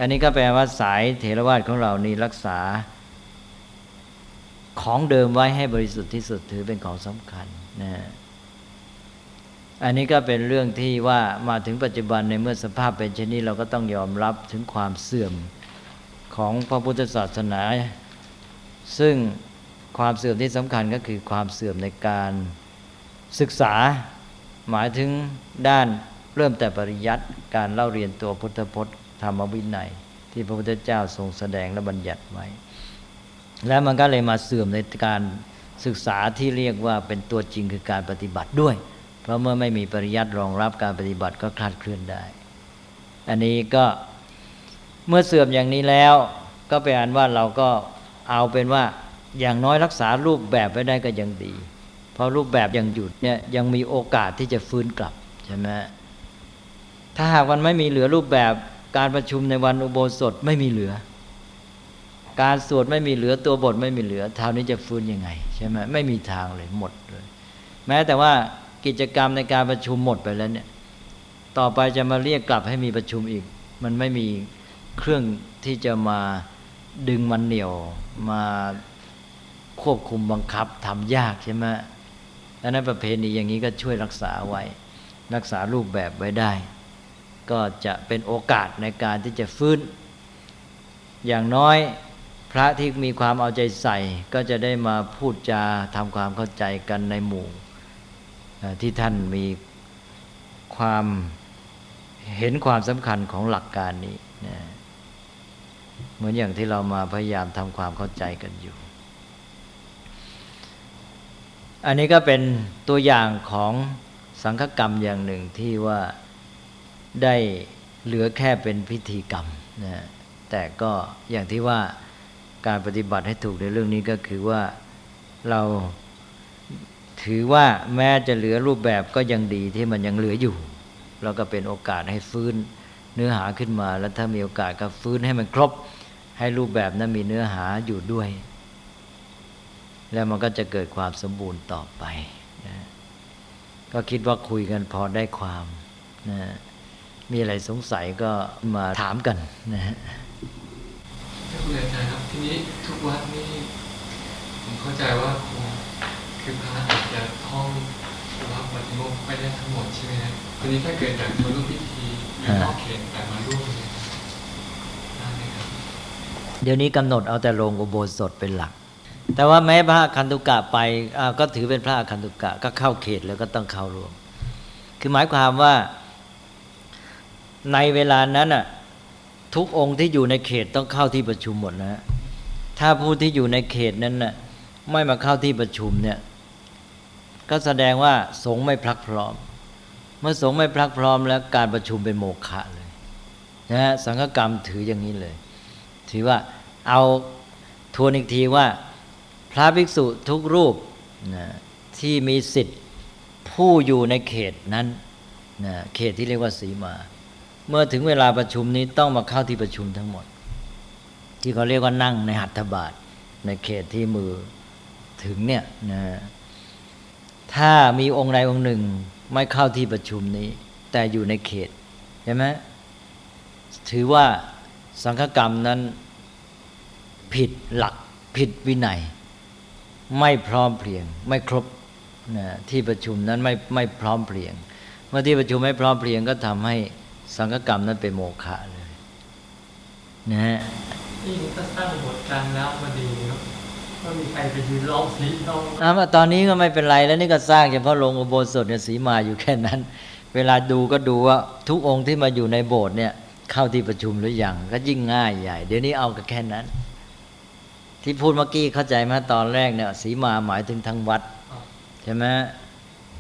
อันนี้ก็แปลว่าสายเถรวาทของเรานี่รักษา ของเดิมไว้ให้บริสุทธิ์ที่สุดถือเป็นของสำคัญนะอันนี้ก็เป็นเรื่องที่ว่ามาถึงปัจจุบันในเมื่อสภาพเป็นเช่นนี้เราก็ต้องยอมรับถึงความเสื่อมของพระพุทธศาสนา ซึ่งความเสื่อมที่สำคัญก็คือความเสื่อมในการศึกษาหมายถึงด้านเริ่มแต่ปริยัติการเล่าเรียนตัวพุทธพจน์ ธรรมวินัย ที่พระพุทธเจ้าทรงแสดงและบัญญัติไว้ แล้วมันก็เลยมาเสื่อมในการศึกษาที่เรียกว่าเป็นตัวจริงคือการปฏิบัติด้วย เพราะเมื่อไม่มีปริยัติรองรับการปฏิบัติก็คลาดเคลื่อนได้ อันนี้ก็เมื่อเสื่อมอย่างนี้แล้ว ก็เป็นอันว่าเราก็เอาเป็นว่าอย่างน้อยรักษารูปแบบไว้ได้ก็ยังดี เพราะรูปแบบยังหยุดเนี่ยยังมีโอกาสที่จะฟื้นกลับใช่ไหมถ้าหากมันไม่มีเหลือรูปแบบ การประชุมในวันอุโบสถไม่มีเหลือ การสวดไม่มีเหลือตัวบทไม่มีเหลือเท่านี้จะฟื้นยังไงใช่ไหมไม่มีทางเลยหมดเลย แม้แต่ว่ากิจกรรมในการประชุมหมดไปแล้วเนี่ย ต่อไปจะมาเรียกกลับให้มีประชุมอีก มันไม่มีเครื่องที่จะมาดึงมันเหนี่ยวมาควบคุมบังคับทำยากใช่ไหมดังนั้นประเพณีอย่างนี้ก็ช่วยรักษาไว้ รักษารูปแบบไว้ได้ ก็จะเป็นโอกาสในการที่จะฟื้น อย่างน้อยพระที่มีความเอาใจใส่ ก็จะได้มาพูดจาทำความเข้าใจกันในหมู่ ที่ท่านมีความเห็นความสำคัญของหลักการนี้นะเหมือนอย่างที่เรามาพยายามทำความเข้าใจกันอยู่ อันนี้ก็เป็นตัวอย่างของสังฆกรรมอย่างหนึ่งที่ว่า ได้เหลือแค่เป็นพิธีกรรมนะแต่ก็อย่างที่ว่าการปฏิบัติให้ถูกในเรื่องนี้ก็คือว่าเราถือว่าแม้จะเหลือรูปแบบก็ยังดีที่มันยังเหลืออยู่ เราก็เป็นโอกาสให้ฟื้นเนื้อหาขึ้นมา แล้วถ้ามีโอกาสก็ฟื้นให้มันครบ ให้รูปแบบนั้นมีเนื้อหาอยู่ด้วย แล้วมันก็จะเกิดความสมบูรณ์ต่อไปนะก็คิดว่าคุยกันพอได้ความนะ มีอะไรสงสัยก็มาถามกันนะฮะคุณอาจารย์ครับทีนี้ทุกวัดนี่ผมเข้าใจว่าคงคือพระอาจจะท่องรับปฏิโมกข์ไม่ได้ทั้งหมดใช่ไหมครับทีนี้ถ้าเกิดจากมาร่วมพิธีอยู่นอกเขตแต่มาร่วมเนี่ยได้ไหมครับเดี๋ยวนี้กำหนดเอาแต่ลงอุโบสถเป็นหลัก แต่ว่าแม้พระคันตุกะไปก็ถือเป็นพระคันตุกะก็เข้าเขตแล้วก็ต้องเข้ารวม คือหมายความว่า ในเวลานั้นอะทุกองค์ที่อยู่ในเขตต้องเข้าที่ประชุมหมดนะถ้าผู้ที่อยู่ในเขตนั้นน่ะไม่มาเข้าที่ประชุมเนี่ยก็แสดงว่าสงฆ์ไม่พลักพร้อม เมื่อสงฆ์ไม่พลักพร้อมแล้วการประชุมเป็นโมฆะเลยนะฮะสังฆกรรมถืออย่างนี้เลย ถือว่าเอาทวนอีกทีว่า พระภิกษุทุกรูปนะที่มีสิทธิ์ผู้อยู่ในเขตนั้นนะเขตที่เรียกว่าสีมา เมื่อถึงเวลาประชุมนี้ต้องมาเข้าที่ประชุมทั้งหมด ที่เขาเรียกว่านั่งในหัตถบาทในเขตที่มือถึงเนี่ยนะถ้ามีองค์ใดองค์หนึ่งไม่เข้าที่ประชุมนี้ แต่อยู่ในเขตใช่ไหมถือว่าสังฆกรรมนั้นผิดหลักผิดวินัย ไม่พร้อมเพรียง ไม่ครบนะที่ประชุมนั้นไม่ไม่พร้อมเพรียง เมื่อที่ประชุมไม่พร้อมเพรียงก็ทำให้ สังฆกรรมนั้นเป็นโมฆะเลยนะฮะนี่ก็สร้างบทกันแล้วพอดีครับก็มีใครไปยืนร้องสีร้องอ่าตอนนี้ก็ไม่เป็นไรแล้วนี่ก็สร้างเฉพาะลงอุโบสถเนี่ยสีมาอยู่แค่นั้น เวลาดูก็ดูว่าทุกองค์ที่มาอยู่ในโบสถ์เนี่ย เข้าที่ประชุมหรือยังก็ยิ่งง่ายใหญ่ เดี๋ยวนี้เอาก็แค่นั้น ที่พูดเมื่อกี้เข้าใจไหมตอนแรกเนี่ยสีมาหมายถึงทั้งวัดใช่ไหม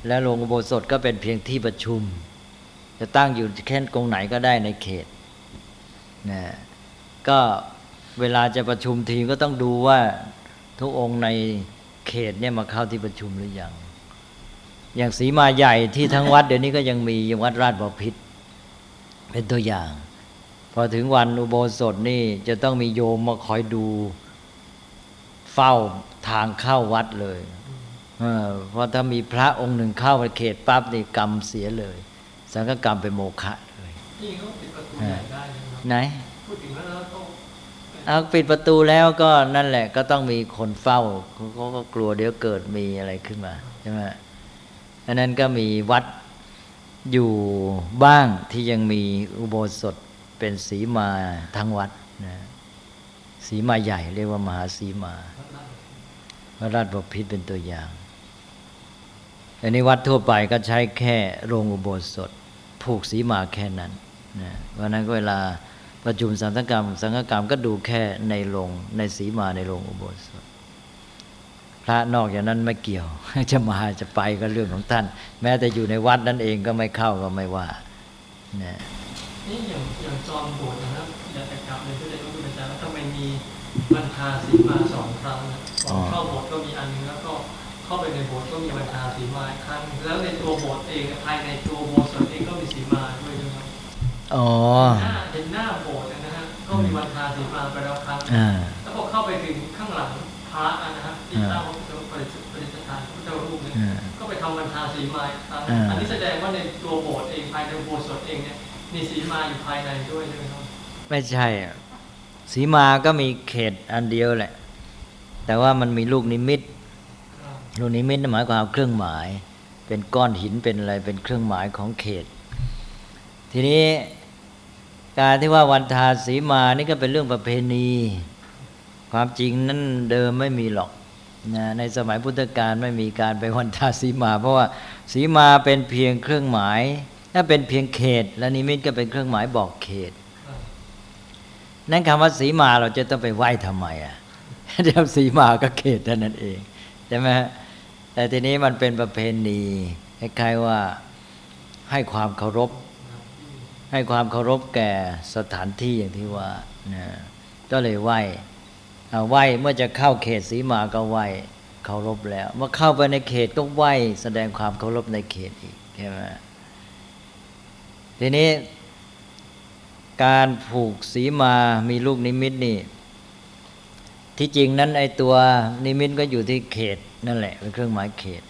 แล้วลงอุโบสถก็เป็นเพียงที่ประชุม จะตั้งอยู่แค่ตรงไหนก็ได้ในเขตนะก็เวลาจะประชุมทีก็ต้องดูว่าทุกองค์ในเขตเนี่ยมาเข้าที่ประชุมหรือยังอย่างสีมาใหญ่ที่ทั้งวัดเดี๋ยวนี้ก็ยังมียังวัดราชบพิษเป็นตัวอย่าง พอถึงวันอุโบสถนี่จะต้องมีโยมมาคอยดูเฝ้าทางเข้าวัดเลยเพราะถ้ามีพระองค์หนึ่งเข้าไปเขตปั๊บนี่กรรมเสียเลย สังฆกรรมเป็นโมฆะเลยนี่เขาปิดประตูได้ไหนพูดถึงแล้วต้องเอาปิดประตูแล้วก็นั่นแหละ ก็ต้องมีคนเฝ้าเขาก็กลัวเดี๋ยวเกิดมีอะไรขึ้นมาใช่ไหมอันนั้นก็มีวัดอยู่บ้างที่ยังมีอุโบสถเป็นสีมาทั้งวัดนะสีมาใหญ่เรียกว่ามหาสีมาพระราชบพิตรเป็นตัวอย่างอันนี้วัดทั่วไปก็ใช้แค่โรงอุโบสถ ผูกสีมาแค่นั้นนะวันนั้นเวลาประชุมสังฆกรรม สังฆกรรมก็ดูแค่ในโรงในสีมาในโรงอุโบสถพระนอกอย่างนั้นไม่เกี่ยว จะมาจะไปก็เรื่องของท่าน แม้แต่อยู่ในวัดนั้นเองก็ไม่เข้าก็ไม่ว่านะนี่อย่างอย่างจอมโบสถ์นะครับอยากจะกลับเลยที่เรียนรู้อาจารย์ว่าทำไมมีบรรทาสีมาสองครั้งเข้าโบสถ์ก็มีอันนึงแล้วก็ เข้าไปในโบสถ์ก็มีบรรทาสีมาครั้งแล้วในตัวโบสถ์เองภายในตัวโบสถ์เองก็มีสีมาด้วยนะครับอ๋อหน้าเห็นหน้าโบสถ์นะฮะก็มีวันทาสีมาไปแล้วครั้งอ่าแล้วพอเข้าไปถึงข้างหลังพระนะฮะที่อ่าตั้งพระพุทธปฏิสถานพระพุทธรูปเนี่ยอ่าก็ไปทำวันทาสีมาอีกครั้งอ่าอันนี้แสดงว่าในตัวโบสถ์เองภายในอุโบสถเองเนี่ยมีสีมาอยู่ภายในด้วยใช่ไหมครับไม่ใช่อะสีมาก็มีเขตอันเดียวแหละ แต่ว่ามันมีลูกนิมิตครับ ลูกนิมิตหมายความเครื่องหมาย เป็นก้อนหินเป็นอะไรเป็นเครื่องหมายของเขต ทีนี้การที่ว่าวันทาสีมานี่ก็เป็นเรื่องประเพณี ความจริงนั้นเดิมไม่มีหรอกนะในสมัยพุทธกาลไม่มีการไปวันทาสีมา เพราะว่าสีมาเป็นเพียงเครื่องหมาย ถ้าเป็นเพียงเขต และนิมิตก็เป็นเครื่องหมายบอกเขต นั่นคำว่าสีมาเราจะต้องไปไหว้ทำไมอะเดี๋ยวสีมาก็เขตเท่านั้นเองใช่ไหมฮะ แต่ทีนี้มันเป็นประเพณีคล้ายๆว่าให้ความเคารพ ให้ความเคารพแก่สถานที่อย่างที่ว่านะก็เลยไหว้ไหว้เมื่อจะเข้าเขตสีมาก็ไหว้เคารพแล้ว เมื่อเข้าไปในเขตก็ไหว้แสดงความเคารพในเขตอีกใช่ไหมทีนี้การผูกสีมามีลูกนิมิตนี่ ที่จริงนั้นไอตัวนิมิตก็อยู่ที่เขตนั่นแหละเป็นเครื่องหมายเขต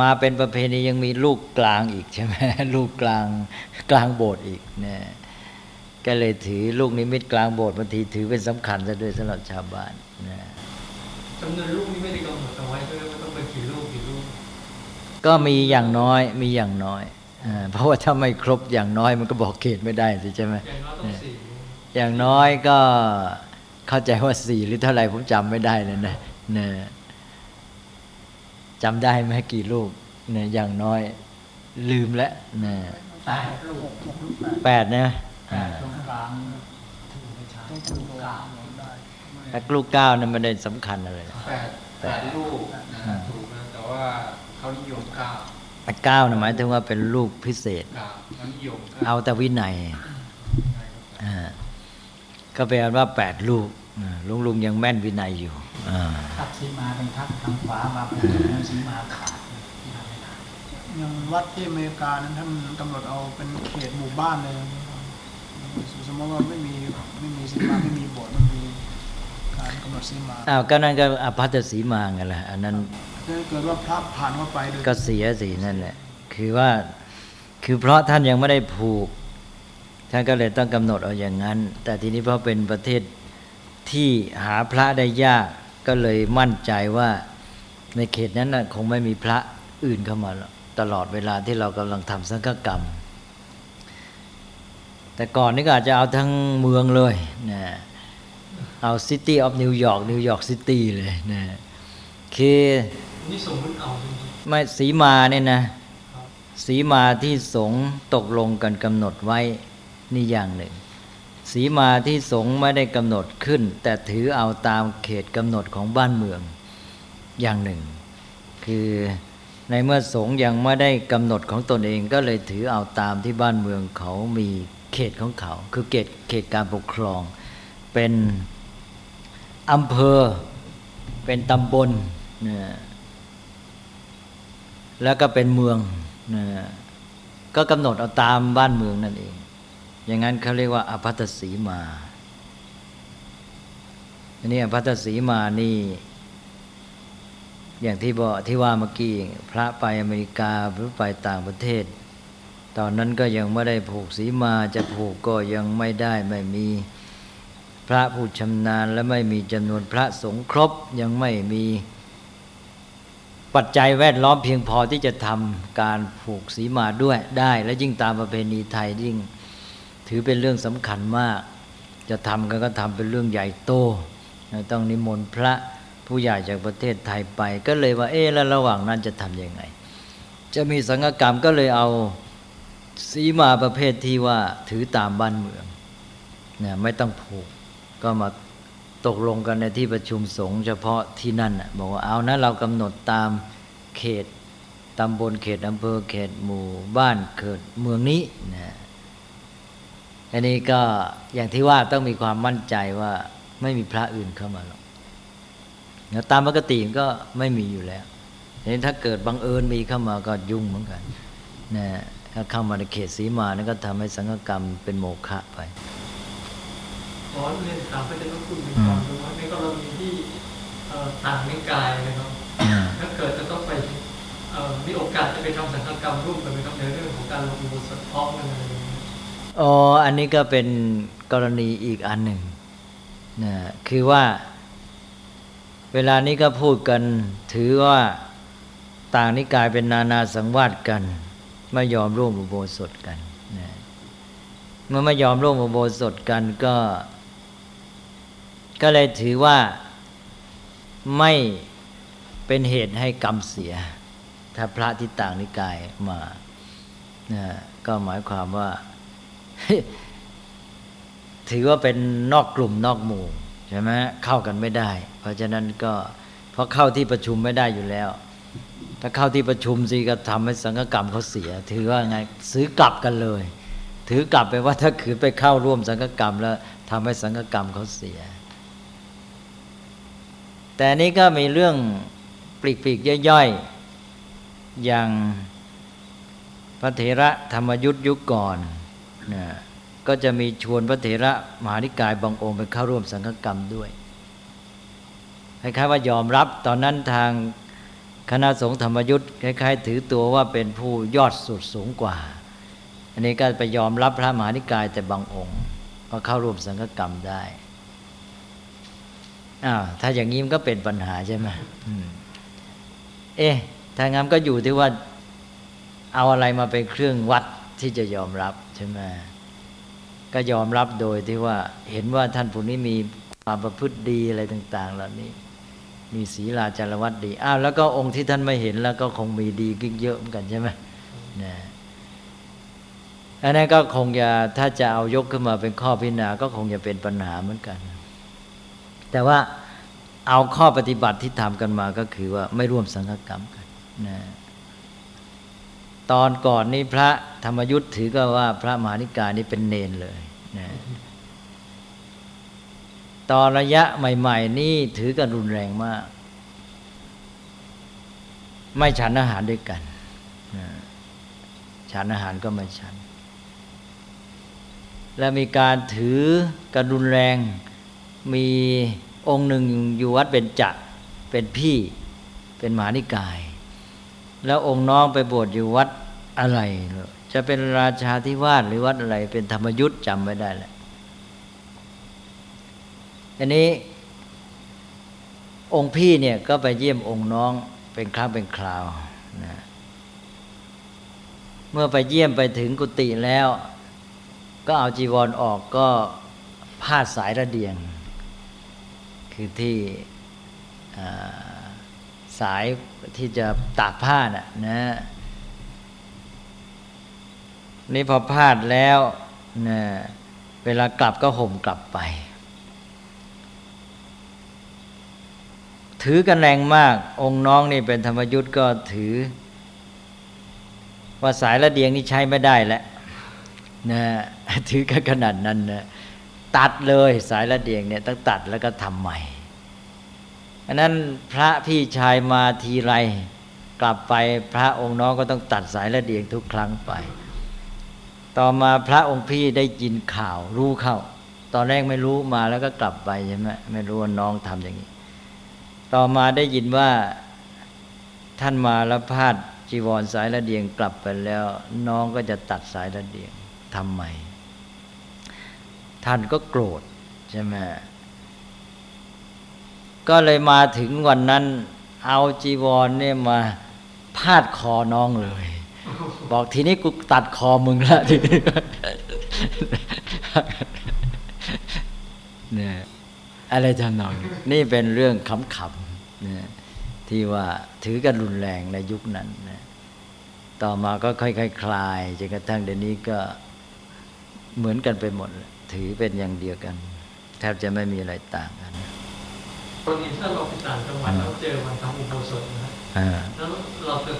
มาเป็นประเพณียังมีลูกกลางอีกใช่ไหมลูกกลางกลางโบสถ์อีกนะก็เลยถือลูกนิมิตกลางโบสถ์บางทีถือเป็นสำคัญซะด้วยสำหรับชาวบ้านนะจำนวนลูกนี่ไม่ได้กำหนดเอาไว้ใช่ไหมว่าต้องเป็นกี่ลูกกี่ลูกก็มีอย่างน้อยมีอย่างน้อยอ่าเพราะว่าถ้าไม่ครบอย่างน้อยมันก็บอกเขตไม่ได้สิใช่ไหมอย่างน้อยต้องสี่อย่างน้อยก็ เข้าใจว่าสี่หรือเท่าไหร่ผมจำไม่ได้เลยนะเนี่ยจำได้ไหมกี่ลูกเนี่ยอย่างน้อยลืมแล้วเนี่ยแปดลูกหกลูกแปดแปดนะแปอ่าดตรงกลางถือไม่ใช่ต้องถือกลางได้แต่ลูกเก้านั้นไม่ได้สำคัญอะไรแปดแปดลูกนะฮะถูกนะแต่ว่าเขานิยมเก้าแต่เก้านะหมายถึงว่าเป็นลูกพิเศษเก้าเขานิยมเอาแต่วินัยอ่า ก็แปลว่าแปดลูกอ่าลุงลุงยังแม่นวินัยอยู่อ่าทับสีมาเป็นทับทางขวามาเป็นแล้วสีมาขาดมาไม่ได้อย่างวัดที่อเมริกานั้นท่านกำหนดเอาเป็นเขตหมู่บ้านเลยสมมติว่าไม่มีไม่มีสีมาไม่มีโบสถ์ไม่มีการกำหนดสีมาอ้าวก็นั่นก็อภัตสีมาไงล่ะอันนั้นถ้าเกิดว่าพระผ่านเข้าไปโดยก็เสียสีนั่นแหละคือว่าคือเพราะท่านยังไม่ได้ผูก ท่านก็เลยต้องกำหนดเอาอย่างนั้น แต่ทีนี้เพราะเป็นประเทศที่หาพระได้ยากก็เลยมั่นใจว่าในเขตนั้นนะคงไม่มีพระอื่นเข้ามาตลอดเวลาที่เรากำลังทำสังฆกรรม แต่ก่อนนี่ก็อาจจะเอาทั้งเมืองเลยนะเอา City of New York New York City เลยนะคือนี่สมมติเอาไม่สีมาเนี่ยนะสีมาที่สงตกลงกันกำหนดไว้ นี่อย่างหนึ่ง สีมาที่สงไม่ได้กำหนดขึ้น แต่ถือเอาตามเขตกำหนดของบ้านเมืองอย่างหนึ่ง คือในเมื่อสงยังไม่ได้กำหนดของตนเองก็เลยถือเอาตามที่บ้านเมืองเขามีเขตของเขา คือเขตเขตการปกครอง เป็นอำเภอเป็นตำบลนี่ยแล้วก็เป็นเมืองนะก็กำหนดเอาตามบ้านเมืองนั่นเอง อย่างนั้นเขาเรียกว่าอภัตสีมาอันนี้อภัตสีมานี่ อย่างที่บอกที่ว่าเมื่อกี้พระไปอเมริกาหรือไปต่างประเทศ ตอนนั้นก็ยังไม่ได้ผูกสีมาจะผูกก็ยังไม่ได้ไม่มีพระผู้ชำนาญและไม่มีจำนวนพระสงฆ์ครบยังไม่มีปัจจัยแวดล้อมเพียงพอที่จะทำการผูกสีมาด้วยได้ และยิ่งตามประเพณีไทยยิ่ง ถือเป็นเรื่องสำคัญมาก จะทำกันก็ทำเป็นเรื่องใหญ่โต ต้องนิมนต์พระผู้ใหญ่จากประเทศไทยไป ก็เลยว่าเอ๊ะแล้วระหว่างนั้นจะทำยังไง จะมีสังฆกรรมก็เลยเอาสีมาประเภทที่ว่าถือตามบ้านเมืองเนี่ยไม่ต้องผูกก็มาตกลงกันในที่ประชุมสงฆ์เฉพาะที่นั่นบอกว่าเอานะเรากำหนดตามเขตตำบลเขตอำเภอเขตหมู่บ้านเขตเมืองนี้นะ อันนี้ก็อย่างที่ว่าต้องมีความมั่นใจว่าไม่มีพระอื่นเข้ามาหรอกแล้วตามปกติก็ไม่มีอยู่แล้วทีนี้ถ้าเกิดบังเอิญมีเข้ามาก็ยุ่งเหมือนกันนะถ้าเข้ามาในเขตสีมานั่นก็ทำให้สังฆกรรมเป็นโมฆะไปขอเรียนถามพระเจ้าพระคุณในก่อนว่าในกรณีที่ต่างนิกายนะครับถ้าเกิดจะต้องไปมีโอกาสจะไปทำสังฆกรรมร่วมกันไหมครับในเรื่องของการลงอุโบสถพร้อนอะไร อ๋ออันนี้ก็เป็นกรณีอีกอันหนึ่งนะคือว่า เวลานี้ก็พูดกันถือว่าต่างนิกายเป็นนานาสังวาสกัน ไม่ยอมร่วมอุโบสถกันนะเมื่อไม่ยอมร่วมอุโบสถกันก็ ก็เลยถือว่าไม่เป็นเหตุให้กรรมเสีย ถ้าพระที่ต่างนิกายมานะก็หมายความว่า ถือว่าเป็นนอกกลุ่มนอกหมู่ใช่ไหมเข้ากันไม่ได้ เพราะฉะนั้นก็เพราะเข้าที่ประชุมไม่ได้อยู่แล้ว ถ้าเข้าที่ประชุมสิก็ทำให้สังฆกรรมเขาเสีย ถือว่าไงซื้อกลับกันเลย ถือกลับไปว่าถ้าขืนไปเข้าร่วมสังฆกรรม แล้วทำให้สังฆกรรมเขาเสีย แต่นี้ก็มีเรื่องปลีกๆย่อยๆอย่างพระเถระธรรมยุทธยุคก่อน ก็จะมีชวนพระเถระมหานิกายบางองค์ไปเข้าร่วมสังฆกรรมด้วยคล้ายๆว่ายอมรับตอนนั้นทางคณะสงฆ์ธรรมยุทธ์คล้ายๆ ถือตัวว่าเป็นผู้ยอดสุดสูงกว่า อันนี้ก็ไปยอมรับพระมหานิกายแต่บางองค์ ก็เข้าร่วมสังฆกรรมได้อ้าวถ้าอย่างนี้มันก็เป็นปัญหาใช่ไหมอมเอ๊ะถ้างั้นก็อยู่ที่ว่าเอาอะไรมาเป็นเครื่องวัด ที่จะยอมรับใช่ไหมก็ยอมรับโดยที่ว่าเห็นว่าท่านผู้นี้มีความประพฤติดีอะไรต่าง ๆ เหล่านี้ มีศีลาจารวัตดีอ้าวแล้วก็องค์ที่ท่านไม่เห็นแล้วก็คงมีดีกิ๊กเยอะเหมือนกันใช่ไหมนะอันนั้นก็คงจะถ้าจะเอายกขึ้นมาเป็นข้อพิจารณาก็คงจะเป็นปัญหาเหมือนกัน แต่ว่าเอาข้อปฏิบัติที่ทำกันมาก็คือว่าไม่ร่วมสังฆกรรมกันนะ ตอนก่อนนี้พระธรรมยุทธ์ถือก็ว่าพระมหานิกายนี้เป็นเนนเลยนะตอนระยะใหม่ ๆ นี่ถือกันรุนแรงมาก ไม่ฉันอาหารด้วยกันนะฉันอาหารก็ไม่ฉัน และมีการถือกันรุนแรง มีองค์หนึ่งอยู่วัดเป็นจักรเป็นพี่เป็นมหานิกาย แล้วองค์น้องไปบวชอยู่วัดอะไร จะเป็นราชาธิวาสหรือวัดอะไร เป็นธรรมยุทธ์จำไม่ได้แหละอันนี้องค์พี่เนี่ยก็ไปเยี่ยมองค์น้องเป็นครั้งเป็นคราวนะเมื่อไปเยี่ยมไปถึงกุฏิแล้ว ก็เอาจีวรออกก็พาดสายระเดียง คือที่สาย ที่จะตากผ้าน่ะนะนี่พอพลาดแล้วนะเวลากลับก็ห่มกลับไป ถือกันแรงมาก องค์น้องนี่เป็นธรรมยุทธ์ก็ถือ ว่าสายระเดียงนี่ใช้ไม่ได้แล้วนะถือกันขนาดนั้นนะตัดเลยสายระเดียงเนี่ยต้องตัดแล้วก็ทำใหม่ อันนั้นพระพี่ชายมาทีไร กลับไปพระองค์น้องก็ต้องตัดสายระเดียงทุกครั้งไป ต่อมาพระองค์พี่ได้ยินข่าวรู้เข้า ตอนแรกไม่รู้มาแล้วก็กลับไปใช่ไหมไม่รู้ว่าน้องทำอย่างนี้ ต่อมาได้ยินว่าท่านมาแล้วพาดจีวรสายระเดียงกลับไปแล้ว น้องก็จะตัดสายระเดียงทำไมท่านก็โกรธใช่ไหม ก็เลยมาถึงวันนั้น เอาจีวรเนี่ยมาพาดคอน้องเลย บอกทีนี้กูตัดคอมึงละทีนี้เนี่ยอะไรทำนองนี้นี่เป็นเรื่องขำๆเนี่ยที่ว่าถือกันรุนแรงในยุคนั้นนะต่อมาก็ค่อยๆคลายจนกระทั่งเดี๋ยวนี้ก็เหมือนกันไปหมด ถือเป็นอย่างเดียวกัน แทบจะไม่มีอะไรต่างกัน กรณีถ้าเราไปต่างจังหวัดแล้วเจอวันทำอุโบสถนะฮะอ่าแล้วเราจะ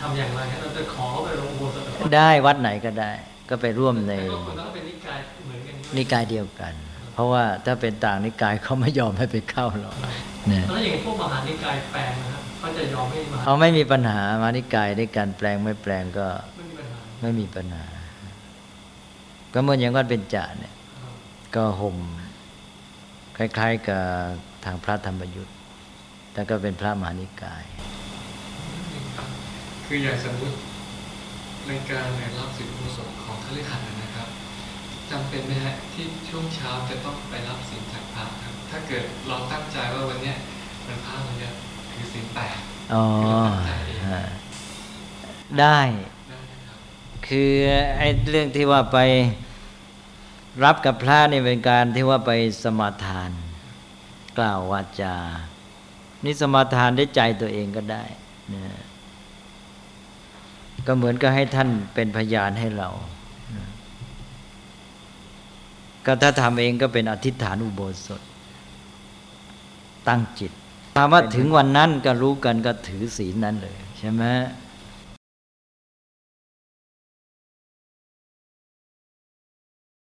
ทำอย่างไรฮะเราจะขอไปลงอุโบสถกับได้วัดไหนก็ได้ ก็ไปร่วมในก็ควรต้องเป็นนิกายเหมือนกันใช่ไหมนิกายเดียวกัน เพราะว่าถ้าเป็นต่างนิกายเขาไม่ยอมให้ไปเข้าหรอกเนี่ยแล้วอย่างพวกมหานิกายแปลงนะครับเขาจะยอมให้มหาเขาไม่มีปัญหามานิกายในการแปลงไม่แปลงก็ไม่มีปัญหาไม่มีปัญหาก็เหมือนอย่างวัดเป็นจ่าเนี่ย ก็ห่มคล้าย ๆกับ ทางพระธรรมยุทธ์แต่ก็เป็นพระมหานิกายครับคืออย่างสมมติในการเรียนรับสินอุสมของทะเลหัดนะครับจำเป็นไหมฮะที่ช่วงเช้าจะต้องไปรับสินจากพระครับ ถ้าเกิดเราตั้งใจว่าวันเนี้ยมันพระมันจะถือสินแปดอ๋อฮะได้ได้ไหมครับคือไอ้เรื่องที่ว่าไปรับกับพระนี่เป็นการที่ว่าไปสมาทาน กล่าววาจา นี่สมาทานได้ใจตัวเองก็ได้นะก็เหมือนกับให้ท่านเป็นพยานให้เรานะก็ถ้าทำเองก็เป็นอธิษฐานอุโบสถ ตั้งจิตถามว่าถึงวันนั้นก็รู้กันก็ถือศีลนั้นเลย ใช่ไหม